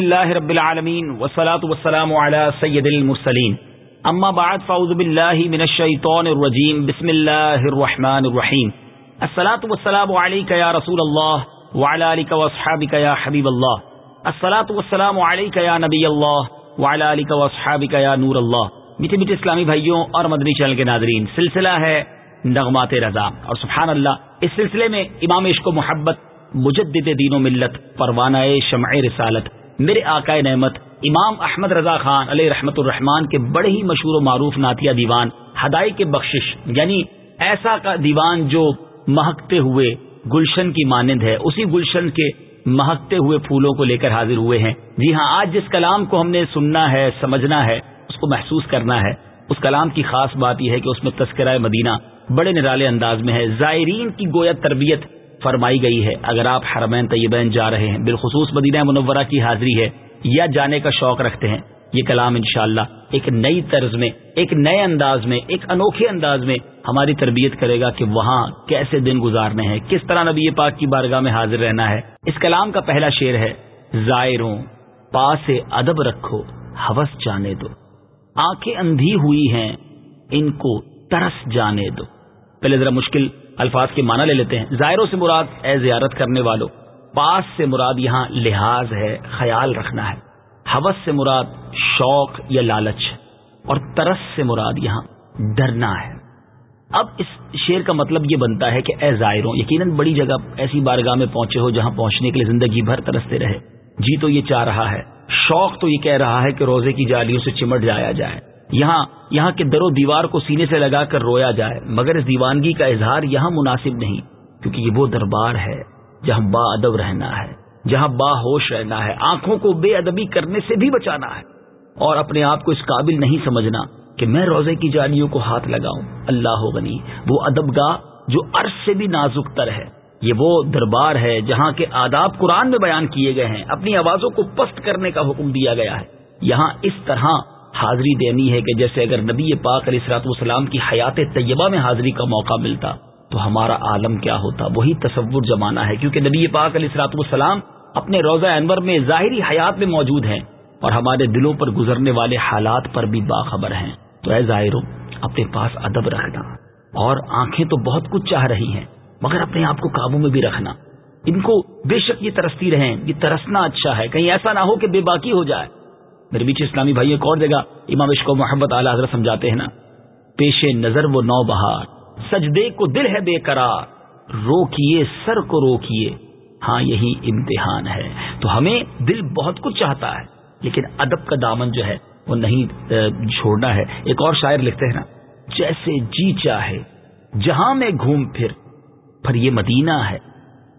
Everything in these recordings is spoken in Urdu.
اللہ رب العالمین والصلاة والسلام على سید المرسلین. اما بعد فاعوذ باللہ من الشیطان الرجیم، بسم اللہ الرحمن الرحیم. الصلاة والسلام علیکہ یا رسول اللہ وعلى آلک واصحابک یا حبیب اللہ. الصلاة والسلام علیکہ یا نبی اللہ وعلى آلک واصحابک یا نور اللہ. میٹھے میٹھے اسلامی بھائیوں اور مدنی چینل کے ناظرین، سلسلہ ہے نغمات رضا. اور سبحان اللہ، اس سلسلے میں امام عشق و محبت، مجدد دین و ملت پروانہ شمع رسالت میرے آقا نعمت امام احمد رضا خان علیہ رحمت الرحمان کے بڑے ہی مشہور و معروف ناتیہ دیوان ہدائی کے بخشش یعنی ایسا کا دیوان جو مہکتے ہوئے گلشن کی مانند ہے، اسی گلشن کے مہکتے ہوئے پھولوں کو لے کر حاضر ہوئے ہیں۔ جی ہاں آج جس کلام کو ہم نے سننا ہے، سمجھنا ہے، اس کو محسوس کرنا ہے، اس کلام کی خاص بات یہ ہے کہ اس میں تذکرہ مدینہ بڑے نرالے انداز میں ہے۔ زائرین کی گویا تربیت فرمائی گئی ہے، اگر آپ حرمین طیبین جا رہے ہیں، بالخصوص مدینہ منورہ کی حاضری ہے، یا جانے کا شوق رکھتے ہیں، یہ کلام انشاءاللہ ایک نئی طرز میں، ایک نئے انداز میں، ایک انوکھے انداز میں ہماری تربیت کرے گا کہ وہاں کیسے دن گزارنے ہیں، کس طرح نبی پاک کی بارگاہ میں حاضر رہنا ہے۔ اس کلام کا پہلا شعر ہے، زائروں، پاس ادب رکھو، حوث جانے دو۔ آنکھیں اندھی ہوئی ہیں، ان کو ترس جانے دو۔ پہلے ذرا مشکل الفاظ کے معنی لے لیتے ہیں۔ ظاہروں سے مراد اے زیارت کرنے والوں پاس سے مراد یہاں لحاظ ہے، خیال رکھنا ہے۔ حوث سے مراد شوق یا لالچ، اور ترس سے مراد یہاں ڈرنا ہے۔ اب اس شعر کا مطلب یہ بنتا ہے کہ اے زائروں یقیناً بڑی جگہ ایسی بارگاہ میں پہنچے ہو جہاں پہنچنے کے لیے زندگی بھر ترستے رہے۔ جی تو یہ چاہ رہا ہے، شوق تو یہ کہہ رہا ہے کہ روزے کی جالیوں سے چمٹ جایا جائے۔ یہاں یہاں کے در و دیوار کو سینے سے لگا کر رویا جائے، مگر اس دیوانگی کا اظہار یہاں مناسب نہیں، کیونکہ یہ وہ دربار ہے جہاں با ادب رہنا ہے، جہاں با ہوش رہنا ہے، آنکھوں کو بے ادبی کرنے سے بھی بچانا ہے۔ اور اپنے آپ کو اس قابل نہیں سمجھنا کہ میں روزے کی جانیوں کو ہاتھ لگاؤں۔ اللہ ہو بنی وہ ادب گاہ جو عرض سے بھی نازک تر ہے۔ یہ وہ دربار ہے جہاں کے آداب قرآن میں بیان کیے گئے ہیں۔ اپنی آوازوں کو پست کرنے کا حکم دیا گیا ہے۔ یہاں اس طرح حاضری دینی ہے کہ جیسے اگر نبی پاک علیہ السلاط والسلام کی حیات طیبہ میں حاضری کا موقع ملتا تو ہمارا عالم کیا ہوتا؟ وہی تصور جمانا ہے، کیونکہ نبی پاک علیہ السلاط والسلام اپنے روزہ انور میں ظاہری حیات میں موجود ہیں اور ہمارے دلوں پر گزرنے والے حالات پر بھی باخبر ہیں۔ تو اے ظاہر اپنے پاس ادب رکھنا۔ اور آنکھیں تو بہت کچھ چاہ رہی ہیں، مگر اپنے آپ کو قابو میں بھی رکھنا۔ ان کو بے شک یہ ترستی رہیں، یہ ترسنا اچھا ہے، کہیں ایسا نہ ہو کہ بے باقی ہو جائے۔ میرے بیچ اسلامی بھائی، ایک اور جگہ امام عشق و محبت اعلی حضرت سمجھاتے ہیں نا، پیش نظر وہ نو بہار، سجدے کو دل ہے بے قرار، روکیے سر کو روکیے ہاں یہی امتحان ہے۔ تو ہمیں دل بہت کچھ چاہتا ہے، لیکن ادب کا دامن جو ہے، وہ نہیں چھوڑنا ہے۔ ایک اور شاعر لکھتے ہیں نا، جیسے جی چاہے، جہاں میں گھوم پھر، پر یہ مدینہ ہے،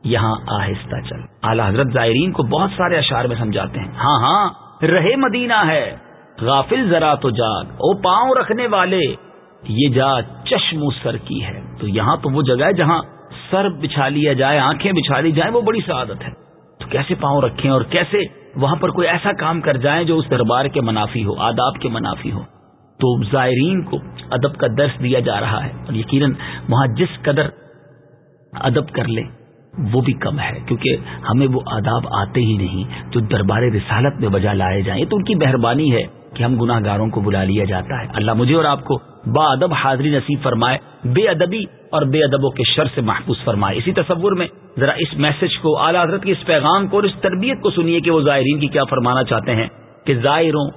یہاں آہستہ چل۔ اعلی حضرت زائرین کو بہت سارے اشعار میں سمجھاتے ہیں۔ ہاں ہاں رہے مدینہ ہے۔ غافل ذرا تو جاگ۔ او پاؤں رکھنے والے، یہ جا چشم سر کی ہے۔ تو یہاں تو وہ جگہ ہے جہاں سر بچھا لیا جائے، آنکھیں بچھا لی جائیں، وہ بڑی سعادت ہے۔ تو کیسے پاؤں رکھیں اور کیسے وہاں پر کوئی ایسا کام کر جائیں جو اس دربار کے منافی ہو، آداب کے منافی ہو؟ تو زائرین کو ادب کا درس دیا جا رہا ہے۔ اور یقیناً وہاں جس قدر ادب کر لیں وہ بھی کم ہے، کیونکہ ہمیں وہ آداب آتے ہی نہیں جو دربار رسالت میں بجا لائے جائیں۔ تو ان کی مہربانی ہے کہ ہم گناہ گاروں کو بلا لیا جاتا ہے۔ اللہ مجھے اور آپ کو با ادب حاضری نصیب فرمائے، بے ادبی اور بے ادبوں کے شر سے محفوظ فرمائے۔ اسی تصور میں ذرا اس میسج کو، اعلی حضرت کے اس پیغام کو اور اس تربیت کو سنیے کہ وہ زائرین کی کیا فرمانا چاہتے ہیں کہ زائروں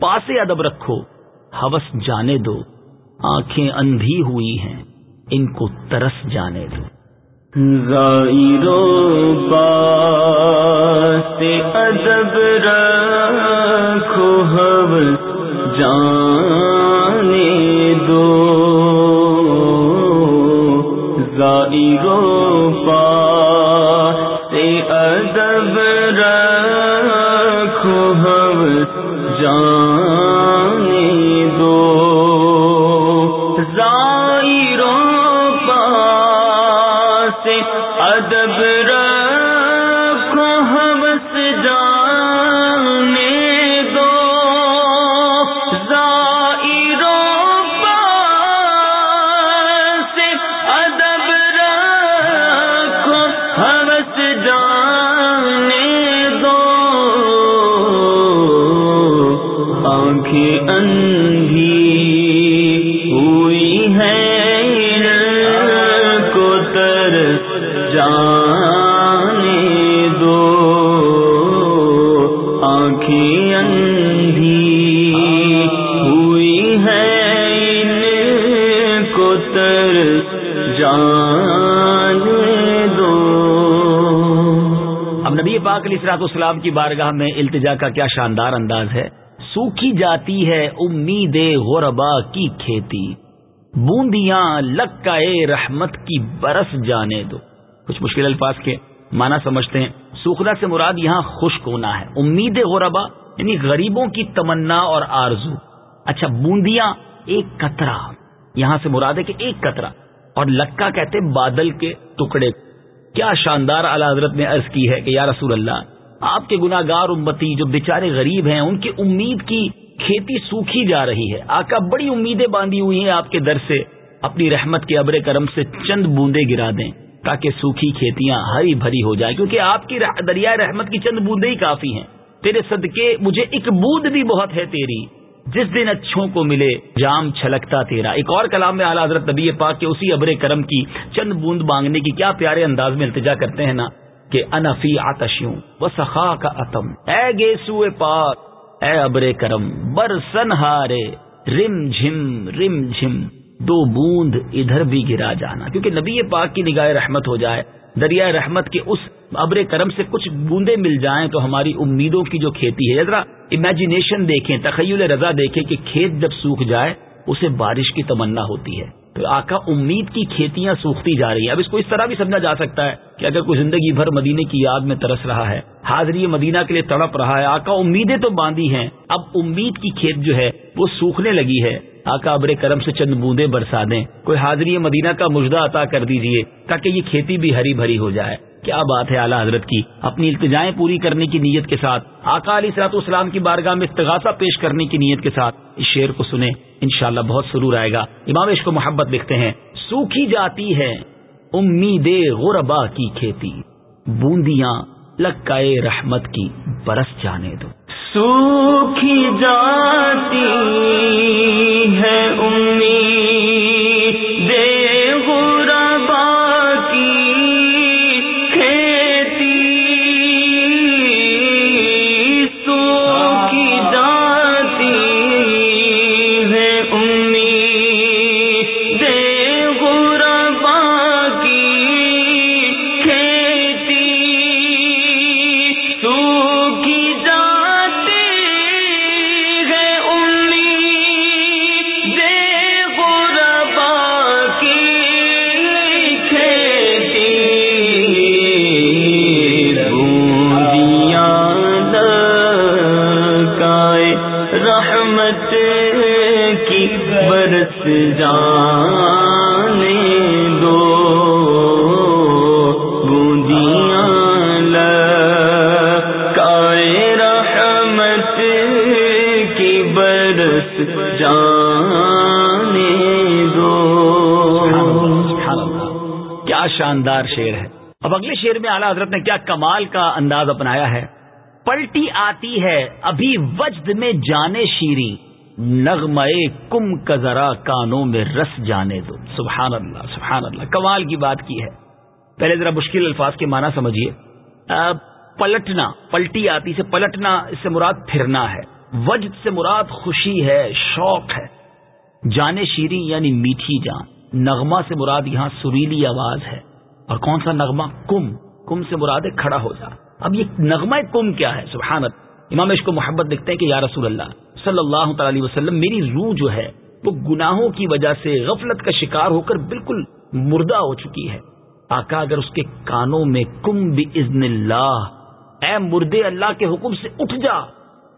پاس ادب رکھو، حوث جانے دو، آنکھیں اندھی ہوئی ہیں، ان کو ترس جانے دو۔ ادب آنکھیں اندھی ہوئی ہے کو تر جانے دو۔ آنکھیں اندھی ہوئی ہے کو تر جانے دو۔ اب نبی پاک علیہ السلاط اسلام کی بارگاہ میں التجا کا کیا شاندار انداز ہے؟ سوکھی جاتی ہے امید غربا کی کھیتی۔ بوندیاں لکا رحمت کی برس جانے دو۔ کچھ مشکل الفاظ کے معنی سمجھتے ہیں۔ سوکھنا سے مراد یہاں خشک ہونا ہے۔ امید غربا یعنی غریبوں کی تمنا اور آرزو۔ اچھا بوندیاں ایک قطرہ۔ یہاں سے مراد ہے کہ ایک قطرہ۔ اور لکا کہتے بادل کے ٹکڑے۔ کیا شاندار اعلی حضرت نے عرض کی ہے کہ یا رسول اللہ آپ کے گناگار امتی جو بیچارے غریب ہیں، ان کی امید کی کھیتی سوکھی جا رہی ہے۔ آقا بڑی امیدیں باندھی ہوئی ہیں آپ کے در سے۔ اپنی رحمت کے ابر کرم سے چند بوندے گرا دیں تاکہ سوکھی کھیتیاں ہری بھری ہو جائیں۔ کیونکہ آپ کی دریا رحمت کی چند بوندے ہی کافی ہیں۔ تیرے صدقے مجھے ایک بوند بھی بہت ہے تیری۔ جس دن اچھوں کو ملے، جام چھلکتا تیرا۔ ایک اور کلام میں اعلیٰ حضرت نبی پاک کے اسی ابر کرم کی چند بوند مانگنے کی کیا پیارے انداز میں التجا کرتے ہیں نا؟ کہ انفی آتشیوں و سخا کا اتم۔ اے گیسو پاک، اے ابر کرم بر سن ہارے رم جھم رم جھم دو بوند ادھر بھی گرا جانا۔ کیونکہ نبی پاک کی نگاہ رحمت ہو جائے دریا رحمت کے اس ابر کرم سے کچھ بوندے مل جائیں تو ہماری امیدوں کی جو کھیتی ہے ذرا امیجنیشن دیکھیں، تخیل رضا دیکھیں کہ کھیت جب سوکھ جائے، اسے بارش کی تمنا ہوتی ہے۔ تو آقا امید کی کھیتیاں سوکھتی جا رہی ہے اب اس کو اس طرح بھی سمجھا جا سکتا ہے کہ اگر کوئی زندگی بھر مدینے کی یاد میں ترس رہا ہے حاضری مدینہ کے لیے تڑپ رہا ہے، آقا امیدیں تو باندھی ہیں، اب امید کی کھیت جو ہے وہ سوکھنے لگی ہے۔ آقا ابر کرم سے چند بوندے برسا دیں، کوئی حاضری مدینہ کا مجدہ عطا کر دیجیے تاکہ یہ کھیتی بھی ہری بھری ہو جائے۔ کیا بات ہے اعلیٰ حضرت کی؟ اپنی التجائیں پوری کرنے کی نیت کے ساتھ، آقا علی سلاط اسلام کی بارگاہ میں استغاثہ پیش کرنے کی نیت کے ساتھ اس شعر کو سنیں، انشاءاللہ بہت سرور آئے گا۔ امام عشق و محبت لکھتے ہیں، سوکھی جاتی ہے امید غربا کی کھیتی، بوندیاں لکائے رحمت کی برس جانے دو۔ سوکھی جاتی اب اگلے شعر میں اعلیٰ حضرت نے کیا کمال کا انداز اپنایا ہے۔ پلٹی آتی ہے ابھی وجد میں جانے شیری نغمے کم کا ذرا کانوں میں رس جانے دو۔ سبحان اللہ سبحان اللہ، کمال کی بات کی ہے۔ پہلے ذرا مشکل الفاظ کے معنی سمجھیے۔ پلٹنا، پلٹی آتی سے پلٹنا، اس سے مراد پھرنا ہے۔ وجد سے مراد خوشی ہے، شوق ہے۔ جانے شیری یعنی میٹھی جان۔ نغمہ سے مراد یہاں سریلی آواز ہے۔ اور کون سا نغمہ؟ کم۔ کم سے مراد کھڑا ہو جا۔ اب یہ نغمہ کم کیا ہے؟ سبحانت امام عشق کو محبت دیکھتے ہیں کہ یا رسول اللہ، صلی اللہ تعالی علیہ وسلم، میری روح جو ہے، وہ گناہوں کی وجہ سے غفلت کا شکار ہو کر بالکل مردہ ہو چکی ہے۔ آقا، اگر اس کے کانوں میں کم بھی اللہ، اے مردے اللہ کے حکم سے اٹھ جا۔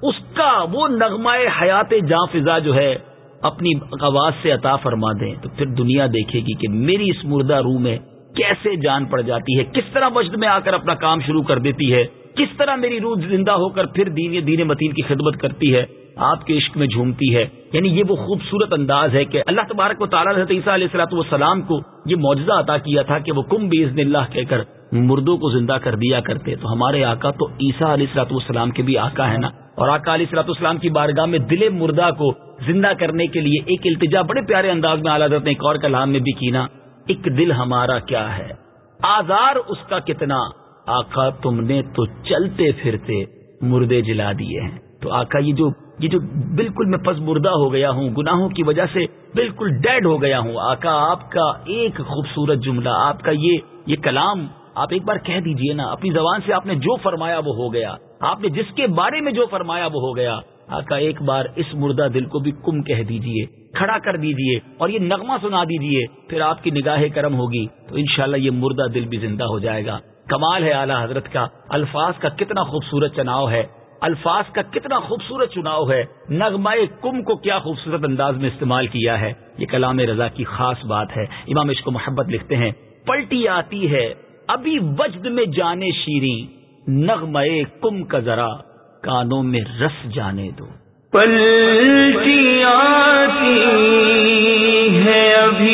اس کا وہ نغمہ حیات جاں فضا جو ہے، اپنی آواز سے عطا فرما دیں۔ تو پھر دنیا دیکھے گی کہ میری اس مردہ روح میں کیسے جان پڑ جاتی ہے؟ کس طرح وجد میں آ کر اپنا کام شروع کر دیتی ہے؟ کس طرح میری روح زندہ ہو کر پھر دین دین متین کی خدمت کرتی ہے؟ آپ کے عشق میں جھومتی ہے۔ یعنی یہ وہ خوبصورت انداز ہے کہ اللہ تبارک و تعالیٰ حضرت عیسیٰ علیہ السلاۃ والسلام کو یہ معجزہ عطا کیا تھا کہ وہ کم بیزن اللہ کہہ کر مردوں کو زندہ کر دیا کرتے۔ تو ہمارے آقا تو عیسیٰ علیہ السلاۃ والسلام کے بھی آقا ہے نا؟ اور آقا علی صلاح اسلام کی بارگاہ میں دل مردہ کو زندہ کرنے کے لیے ایک التجا بڑے پیارے انداز میں اعلیٰ حضرت نے ایک اور کلام میں بھی کینا۔ ایک دل ہمارا کیا ہے؟ آزار اس کا کتنا؟ آقا، تم نے تو چلتے پھرتے مردے جلا دیے ہیں۔ تو آقا، یہ جو یہ جو بالکل میں پس مردہ ہو گیا ہوں، گناہوں کی وجہ سے بالکل ڈیڈ ہو گیا ہوں۔ آقا، آپ کا ایک خوبصورت جملہ، آپ کا یہ یہ کلام آپ ایک بار کہہ دیجیے نا۔ اپنی زبان سے آپ نے جو فرمایا وہ ہو گیا۔ آپ نے جس کے بارے میں جو فرمایا وہ ہو گیا۔ آقا، ایک بار اس مردہ دل کو بھی کم کہہ دیجیے، کھڑا کر دیجیے اور یہ نغمہ سنا دیجیے، پھر آپ کی نگاہ کرم ہوگی، تو انشاءاللہ یہ مردہ دل بھی زندہ ہو جائے گا۔ کمال ہے اعلیٰ حضرت کا، الفاظ کا کتنا خوبصورت چناؤ ہے، الفاظ کا کتنا خوبصورت چناؤ ہے، نغمہ کم کو کیا خوبصورت انداز میں استعمال کیا ہے، یہ کلام رضا کی خاص بات ہے۔ امام اس کو محبت لکھتے ہیں، پلٹی آتی ہے، ابھی وجد میں جانے شیریں، نغمہ کم کا ذرا۔ کانوں میں رس جانے دو۔ پلٹی آتی ہے ابھی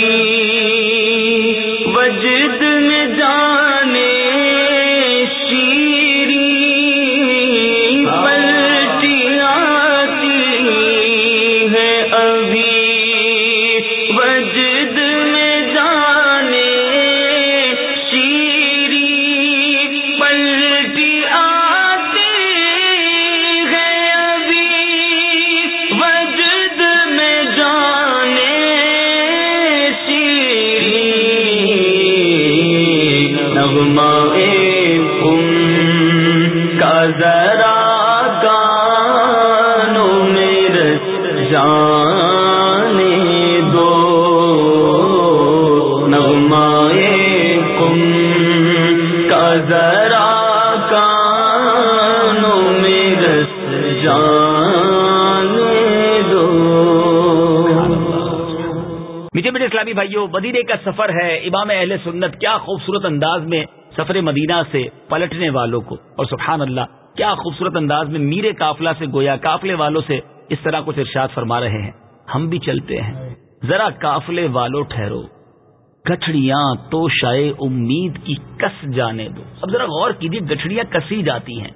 اسلامی بھائیوں، مدینے کا سفر ہے۔ امام اہل سنت کیا خوبصورت انداز میں سفر مدینہ سے پلٹنے والوں کو۔ اور سبحان اللہ کیا خوبصورت انداز میں میرے کافلا سے گویا کافلے والوں سے اس طرح کچھ ارشاد فرما رہے ہیں۔ ہم بھی چلتے ہیں۔ ذرا کافلے والوں ٹھہرو۔ گٹھڑیاں تو شائع امید کی کس جانے دو۔ اب ذرا غور کیجیے، گٹھڑیاں کسی جاتی ہیں۔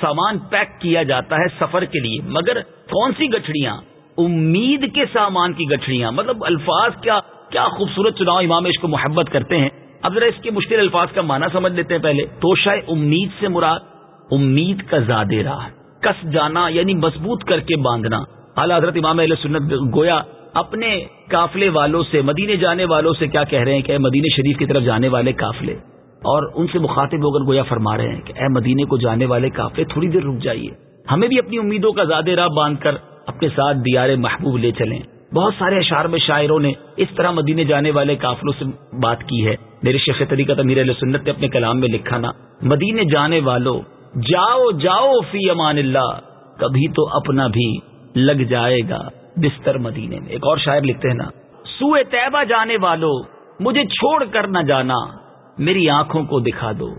سامان پیک کیا جاتا ہے سفر کے لیے، مگر کون سی گٹھڑیاں؟ امید کے سامان کی گٹھڑیاں۔ مطلب الفاظ کیا کیا خوبصورت چناؤ امام اس کو محبت کرتے ہیں۔ اب ذرا اس کے مشکل الفاظ کا معنی سمجھ لیتے ہیں پہلے۔ تو شاید امید سے مراد امید کا زیادہ راہ، کس جانا یعنی مضبوط کر کے باندھنا۔ اعلیٰ حضرت امام علیہ سنت گویا اپنے قافلے والوں سے، مدینے جانے والوں سے کیا کہہ رہے ہیں کہ اے مدینے شریف کی طرف جانے والے قافلے، اور ان سے مخاطب ہو کر گویا فرما رہے ہیں کہ اے مدینے کو جانے والے قافلے، تھوڑی دیر رک جائیے۔ ہمیں بھی اپنی امیدوں کا زیادہ راہ باندھ کر اپنے ساتھ دیار محبوب لے چلیں۔ بہت سارے اشعار میں شاعروں نے اس طرح مدینے جانے والے قافلوں سے بات کی ہے۔ میرے شیخ طریقہ امیر علیہ سنت نے اپنے کلام میں لکھا نا، مدینے جانے والوں، جاؤ جاؤ فی امان اللہ، کبھی تو اپنا بھی لگ جائے گا۔ بستر مدینے میں۔ ایک اور شاعر لکھتے ہیں نا، سوئے طیبہ جانے والوں مجھے چھوڑ کر نہ جانا، میری آنکھوں کو دکھا دو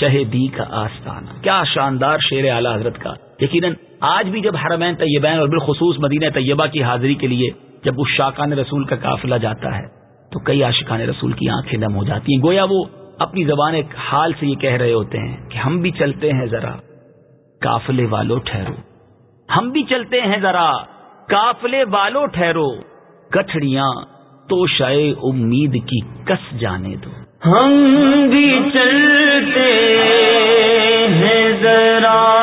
شہدی کا آستانہ۔ کیا شاندار شیر اعلی حضرت کا۔ یقیناً آج بھی جب حرمین طیبین اور بالخصوص مدینہ طیبہ کی حاضری کے لیے جب اس شاقان رسول کا قافلہ جاتا ہے، تو کئی عاشقان رسول کی آنکھیں نم ہو جاتی ہیں۔ گویا وہ اپنی زبان ایک حال سے یہ کہہ رہے ہوتے ہیں کہ ہم بھی چلتے ہیں ذرا کافلے والوں ٹھہرو۔ ہم بھی چلتے ہیں ذرا کافلے والو ٹھہرو کٹڑیاں تو شائے امید کی کس جانے دو۔ ہم بھی چلتے ہیں ذرا۔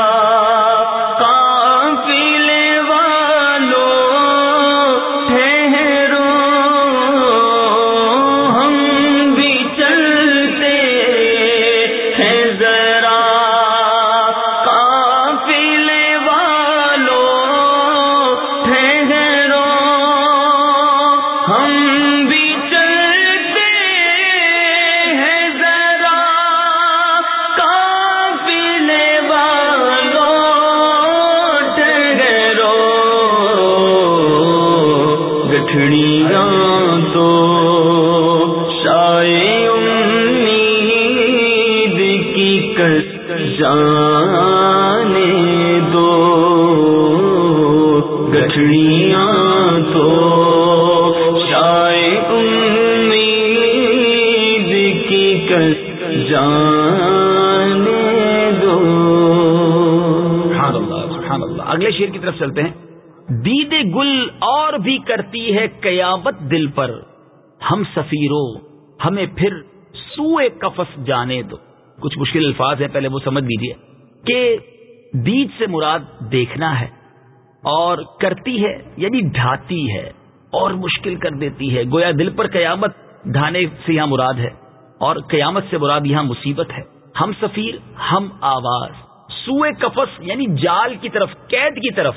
دل پر، ہم سفیروں ہمیں پھر سوئے کفس جانے دو۔ کچھ مشکل الفاظ ہیں، پہلے وہ سمجھ لیجیے کہ دید سے مراد دیکھنا ہے، اور کرتی ہے یعنی ڈھاتی ہے، اور مشکل کر دیتی ہے۔ گویا دل پر قیامت ڈھانے سے یہاں مراد ہے، اور قیامت سے مراد یہاں مصیبت ہے۔ ہم سفیر، ہم آواز۔ سوئے کفس یعنی جال کی طرف، قید کی طرف۔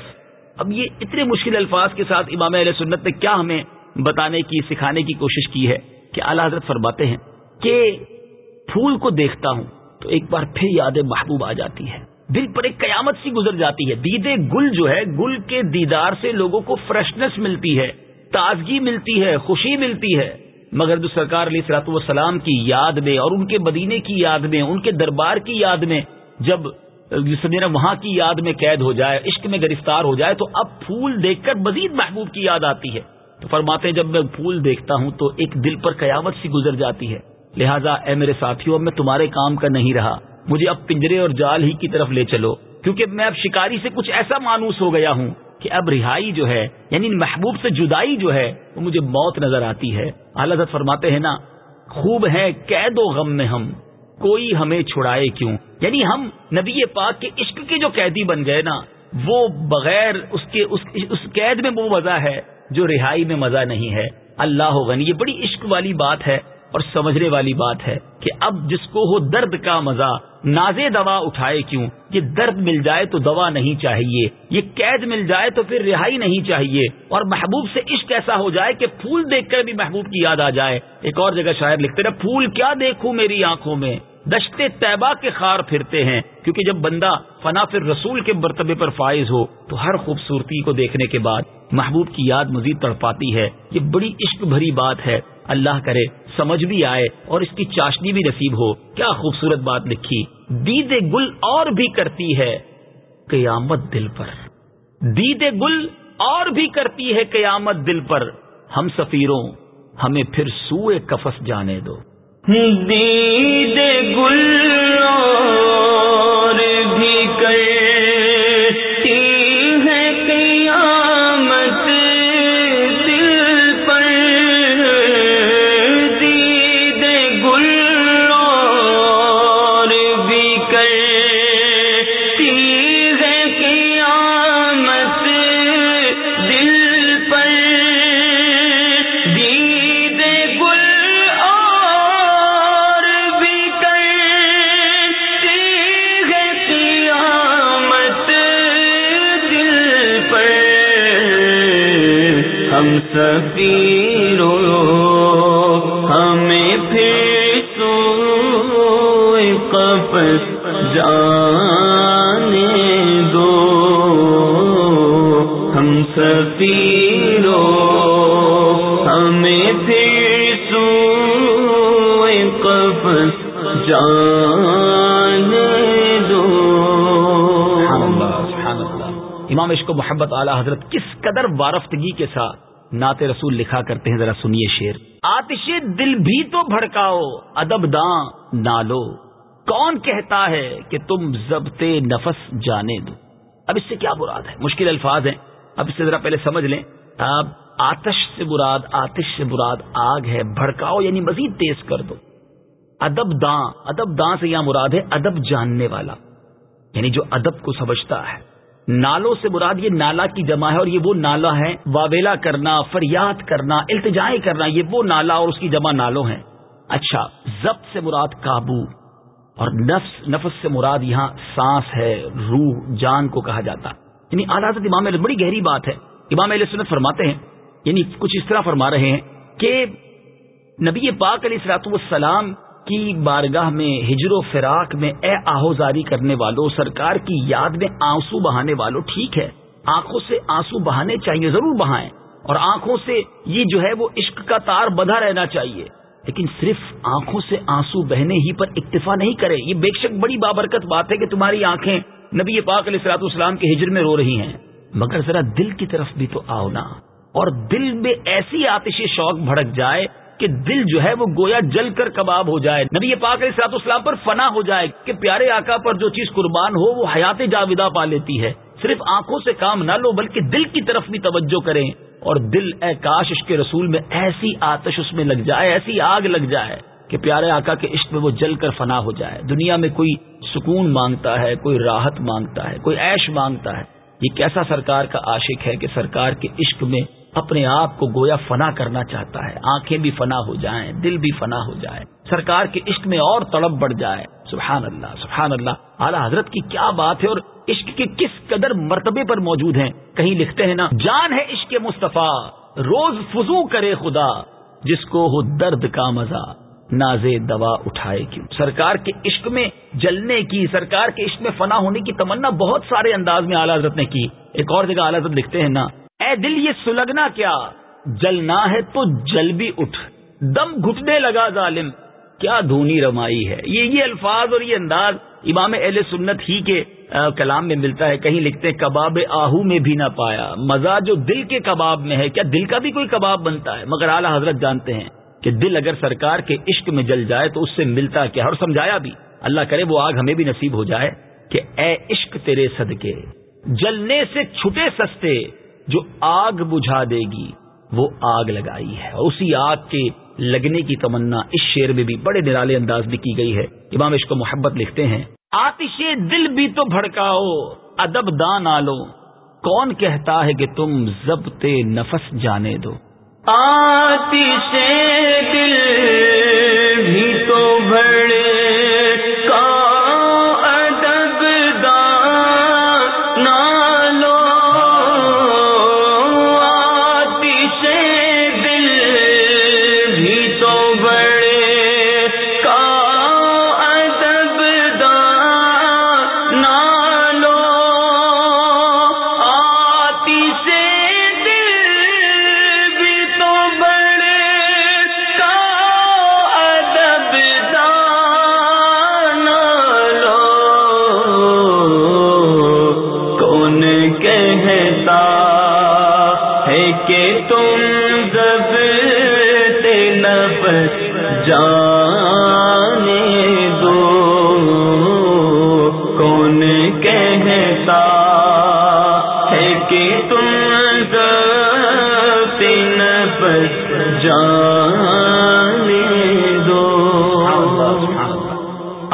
اب یہ اتنے مشکل الفاظ کے ساتھ امام علیہ سنت نے کیا ہمیں بتانے کی، سکھانے کی کوشش کی ہے کہ اعلیٰ حضرت فرماتے ہیں کہ پھول کو دیکھتا ہوں تو ایک بار پھر یاد محبوب آ جاتی ہے۔ دل پر ایک قیامت سی گزر جاتی ہے۔ دیدے گل جو ہے، گل کے دیدار سے لوگوں کو فریشنس ملتی ہے، تازگی ملتی ہے، خوشی ملتی ہے۔ مگر جو سرکار علیہ سلاط والسلام کی یاد میں اور ان کے مدینے کی یاد میں، ان کے دربار کی یاد میں، جب سمیرا وہاں کی یاد میں قید ہو جائے، عشق میں گرفتار ہو جائے، تو اب پھول دیکھ کر مزید محبوب کی یاد آتی ہے۔ تو فرماتے ہیں جب میں پھول دیکھتا ہوں تو ایک دل پر قیامت سی گزر جاتی ہے۔ لہٰذا اے میرے ساتھیوں اب میں تمہارے کام کا نہیں رہا۔ مجھے اب پنجرے اور جال ہی کی طرف لے چلو۔ کیونکہ میں اب شکاری سے کچھ ایسا مانوس ہو گیا ہوں کہ اب رہائی جو ہے یعنی محبوب سے جدائی جو ہے وہ مجھے موت نظر آتی ہے۔ حضرت فرماتے ہیں نا خوب ہے قید و غم میں ہم۔ کوئی ہمیں چھڑائے کیوں؟ یعنی ہم نبی پاک کے عشق کے جو قیدی بن گئے نا وہ بغیر اس کے اس, اس قید میں وہ مزہ ہے۔ جو رہائی میں مزہ نہیں ہے۔ اللہ غنی، یہ بڑی عشق والی بات ہے اور سمجھنے والی بات ہے کہ اب جس کو ہو درد کا مزہ، نازے دوا اٹھائے کیوں؟ یہ درد مل جائے تو دوا نہیں چاہیے، یہ قید مل جائے تو پھر رہائی نہیں چاہیے۔ اور محبوب سے عشق ایسا ہو جائے کہ پھول دیکھ کر بھی محبوب کی یاد آ جائے۔ ایک اور جگہ شاعر لکھتے رہے پھول کیا دیکھوں میری آنکھوں میں؟ دشتے طیبہ کے خار پھرتے ہیں۔ کیونکہ جب بندہ فنا پھر رسول کے مرتبے پر فائز ہو، تو ہر خوبصورتی کو دیکھنے کے بعد محبوب کی یاد مزید تڑ پاتی ہے۔ یہ بڑی عشق بھری بات ہے۔ اللہ کرے، سمجھ بھی آئے اور اس کی چاشنی بھی نصیب ہو۔ کیا خوبصورت بات لکھی۔ دید گل اور بھی کرتی ہے قیامت دل پر۔ دید گل اور بھی کرتی ہے قیامت دل پر۔ ہم سفیروں، ہمیں پھر سوئے کفس جانے دو۔ دید گل محبت اعلی حضرت کس قدر وارفتگی کے ساتھ نعت رسول لکھا کرتے ہیں، ذرا سنیے شیر آتش دل بھی تو بھڑکاؤ، ادب داں نالو۔ کون کہتا ہے کہ تم ضبط نفس جانے دو؟ اب اس سے کیا مراد ہے؟ مشکل الفاظ ہیں۔ اب اس سے ذرا پہلے سمجھ لیں۔ اب آتش سے مراد، آتش سے مراد آگ ہے، بھڑکاؤ یعنی مزید تیز کر دو۔ ادب داں ادب داں سے یہاں مراد ہے، ادب جاننے والا۔ یعنی جو ادب کو سمجھتا ہے۔ نالوں سے مراد یہ نالا کی جمع ہے اور یہ وہ نالا ہے واویلا کرنا، فریاد کرنا، التجائے کرنا، یہ وہ نالا اور اس کی جمع نالوں ہیں۔ اچھا ضبط سے مراد قابو اور نفس نفس سے مراد یہاں سانس ہے، روح، جان کو کہا جاتا۔ یعنی حضرت امام علیہ، بڑی گہری بات ہے۔ امام علیہ سنت فرماتے ہیں یعنی کچھ اس طرح فرما رہے ہیں کہ نبی پاک علیہ السلاط والسلام کی بارگاہ میں ہجر و فراق میں اے آہوزاری کرنے والوں سرکار کی یاد میں آنسو بہانے والوں ٹھیک ہے، آنکھوں سے آنسو بہانے چاہیے، ضرور بہائیں۔ اور آنکھوں سے یہ جو ہے وہ عشق کا تار بدھا رہنا چاہیے۔ لیکن صرف آنکھوں سے آنسو بہنے ہی پر اکتفا نہیں کرے یہ بے شک بڑی بابرکت بات ہے کہ تمہاری آنکھیں نبی پاک علیہ السلاط اسلام کے ہجر میں رو رہی ہیں۔ مگر ذرا دل کی طرف بھی تو آؤ نا۔ اور دل میں ایسی آتش شوق بھڑک جائے کہ دل جو ہے وہ گویا جل کر کباب ہو جائے۔ نبی پاک علیہ سات اسلام پر فنا ہو جائے کہ پیارے آقا پر جو چیز قربان ہو وہ حیات جاویدہ پا لیتی ہے۔ صرف آنکھوں سے کام نہ لو بلکہ دل کی طرف بھی توجہ کریں۔ اور دل اے کاش عشق رسول میں ایسی آتش اس میں لگ جائے، ایسی آگ لگ جائے کہ پیارے آقا کے عشق میں وہ جل کر فنا ہو جائے۔ دنیا میں کوئی سکون مانگتا ہے، کوئی راحت مانگتا ہے، کوئی عیش مانگتا ہے۔ یہ کیسا سرکار کا عاشق ہے کہ سرکار کے عشق میں اپنے آپ کو گویا فنا کرنا چاہتا ہے۔ آنکھیں بھی فنا ہو جائیں، دل بھی فنا ہو جائے سرکار کے عشق میں اور تڑپ بڑھ جائے۔ سبحان اللہ سبحان اللہ۔ اعلیٰ حضرت کی کیا بات ہے اور عشق کے کس قدر مرتبے پر موجود ہیں؟ کہیں لکھتے ہیں نا، جان ہے عشق مصطفیٰ، روز فضو کرے خدا، جس کو ہو درد کا مزہ ناز دوا اٹھائے کیوں؟ سرکار کے عشق میں جلنے کی، سرکار کے عشق میں فنا ہونے کی تمنا بہت سارے انداز میں اعلیٰ حضرت نے کی۔ ایک اور جگہ اعلیٰ حضرت لکھتے ہیں نا اے دل یہ سلگنا کیا؟ جلنا ہے تو جل بھی اٹھ۔ دم گھٹنے لگا ظالم۔ کیا دھونی رمائی ہے؟ یہ یہ الفاظ اور یہ انداز امام اہل سنت ہی کے کلام میں ملتا ہے۔ کہیں لکھتے ہیں، کباب آہو میں بھی نہ پایا۔ مزہ جو دل کے کباب میں ہے، کیا دل کا بھی کوئی کباب بنتا ہے؟ مگر اعلیٰ حضرت جانتے ہیں کہ دل اگر سرکار کے عشق میں جل جائے تو اس سے ملتا کیا؟ اور سمجھایا بھی۔ اللہ کرے وہ آگ ہمیں بھی نصیب ہو جائے کہ اے عشق تیرے صدقے۔ جلنے سے چھٹے سستے جو آگ بجھا دے گی، وہ آگ لگائی ہے۔ اور اسی آگ کے لگنے کی تمنا اس شعر میں بھی بڑے نرالے انداز میں کی گئی ہے۔ امام عشق کو محبت لکھتے ہیں، آتش دل بھی تو بھڑکاؤ، ادب دان آلو۔ کون کہتا ہے کہ تم ضبط نفس جانے دو۔ آتش دل بھی تو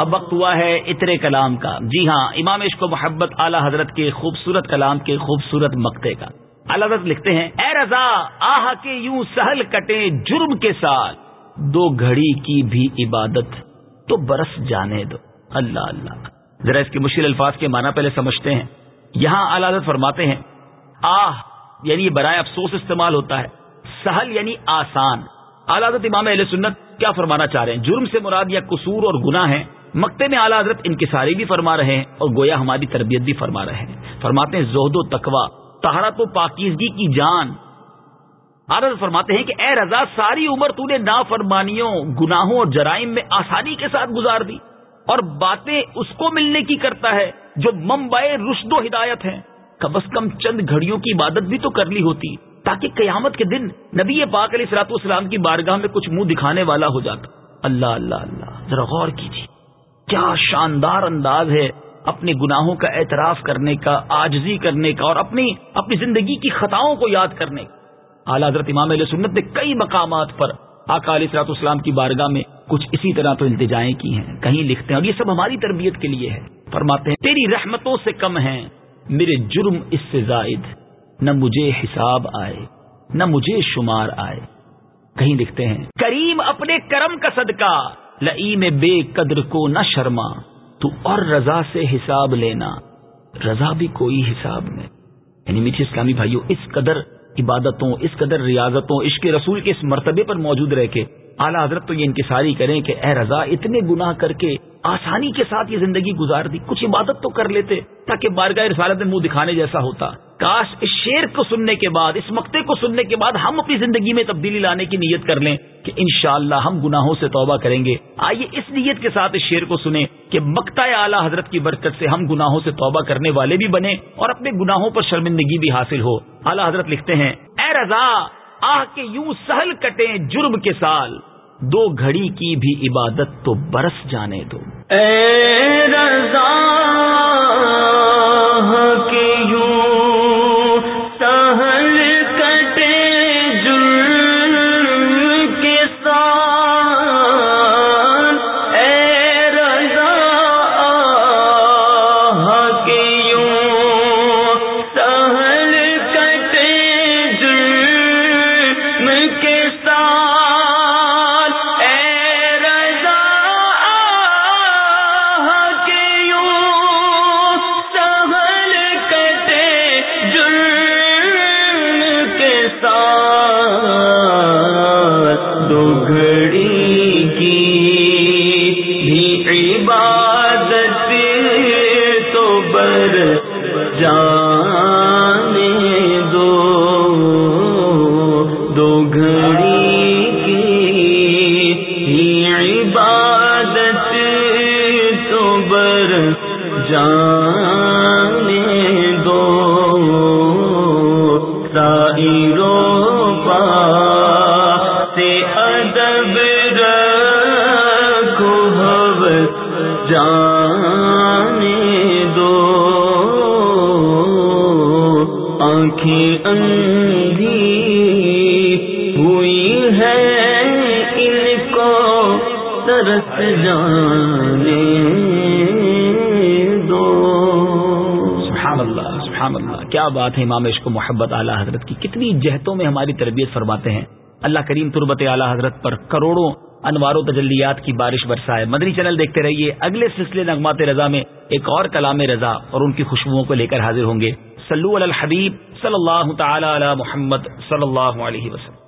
بڑے ہوا ہے اترے کلام کا۔ جی ہاں امام عشق و محبت اعلی حضرت کے خوبصورت کلام کے خوبصورت مقتے کا۔ اعلی حضرت لکھتے ہیں، اے رضا، آہ کے یوں سہل کٹے جرم کے ساتھ دو گھڑی کی بھی عبادت تو برس جانے دو۔ اللہ اللہ۔ ذرا اس کے مشکل الفاظ کے معنی پہلے سمجھتے ہیں۔ یہاں اعلی حضرت فرماتے ہیں، آہ یعنی برائے افسوس استعمال ہوتا ہے۔ سہل یعنی آسان۔ اعلی حضرت امام علیہ سنت کیا فرمانا چاہ رہے ہیں؟ جرم سے مراد یا قصور اور گناہ ہیں؟ مکتے میں اعلیٰ حضرت انکساری بھی فرما رہے ہیں اور گویا ہماری تربیت بھی فرما رہے ہیں۔ فرماتے ہیں زہد و تقوا تہارت و پاکیزگی کی جان۔ حضرت فرماتے ہیں کہ اے رضا، ساری عمر تو نے نافرمانیوں، گناہوں اور جرائم میں آسانی کے ساتھ گزار دی اور باتیں اس کو ملنے کی کرتا ہے جو ممبئے رشد و ہدایت ہیں۔ کم از کم چند گھڑیوں کی عبادت بھی تو کر لی ہوتی، تاکہ قیامت کے دن نبی پاک علیہ سلاط اسلام کی بارگاہ میں کچھ منہ دکھانے والا ہو جاتا۔ اللہ اللہ اللہ، ذرا غور کیجیے۔ کیا شاندار انداز ہے اپنے گناہوں کا اعتراف کرنے کا، آجزی کرنے کا اور اپنی اپنی زندگی کی خطاؤں کو یاد کرنے کا۔ اعلیٰ حضرت امام علیہ سنت نے کئی مقامات پر آقا علیہ سلاط اسلام کی بارگاہ میں کچھ اسی طرح تو التجائیں کی ہیں، کہیں لکھتے ہیں، اور یہ سب ہماری تربیت کے لیے ہے فرماتے ہیں، تیری رحمتوں سے کم ہیں، میرے جرم اس سے زائد۔ نہ مجھے حساب آئے، نہ مجھے شمار آئے۔ کہیں لکھتے ہیں، کریم اپنے کرم کا صدقہ لئی میں بے قدر کو نہ شرما، تو اور رضا سے حساب لینا۔ رضا بھی کوئی حساب نہیں۔ یعنی میٹھی اسلامی بھائیوں اس قدر عبادتوں، اس قدر ریاضتوں، عشق رسول کے اس مرتبے پر موجود رہ کے، اعلیٰ حضرت تو یہ انکساری کریں کہ اے رضا، اتنے گناہ کر کے آسانی کے ساتھ یہ زندگی گزار دی کچھ عبادت تو کر لیتے، تاکہ بارگاہ رسالت میں منہ دکھانے جیسا ہوتا۔ کاش اس شیر کو سننے کے بعد، اس مکتے کو سننے کے بعد ہم اپنی زندگی میں تبدیلی لانے کی نیت کر لیں کہ انشاءاللہ ہم گناہوں سے توبہ کریں گے۔ آئیے اس نیت کے ساتھ اس شیر کو سنیں کہ مکتا اعلیٰ حضرت کی برکت سے ہم گناہوں سے توبہ کرنے والے بھی بنے اور اپنے گناہوں پر شرمندگی بھی حاصل ہو۔ اعلیٰ حضرت لکھتے ہیں، اے رضا، آہ کے یوں سہل کٹے جرم کے سال۔ دو گھڑی کی بھی عبادت تو برس جانے دو۔ اے رضا بات ہے امام عشق و محبت اعلیٰ حضرت کی۔ کتنی جہتوں میں ہماری تربیت فرماتے ہیں۔ اللہ کریم تربت اعلیٰ حضرت پر کروڑوں انوار و تجلیات کی بارش برسائے۔ مدری چینل دیکھتے رہیے۔ اگلے سلسلے نغمات رضا میں ایک اور کلام رضا اور ان کی خوشبوؤں کو لے کر حاضر ہوں گے۔ سلو الحبیب صلی اللہ تعالی علی محمد صلی اللہ علیہ وسلم۔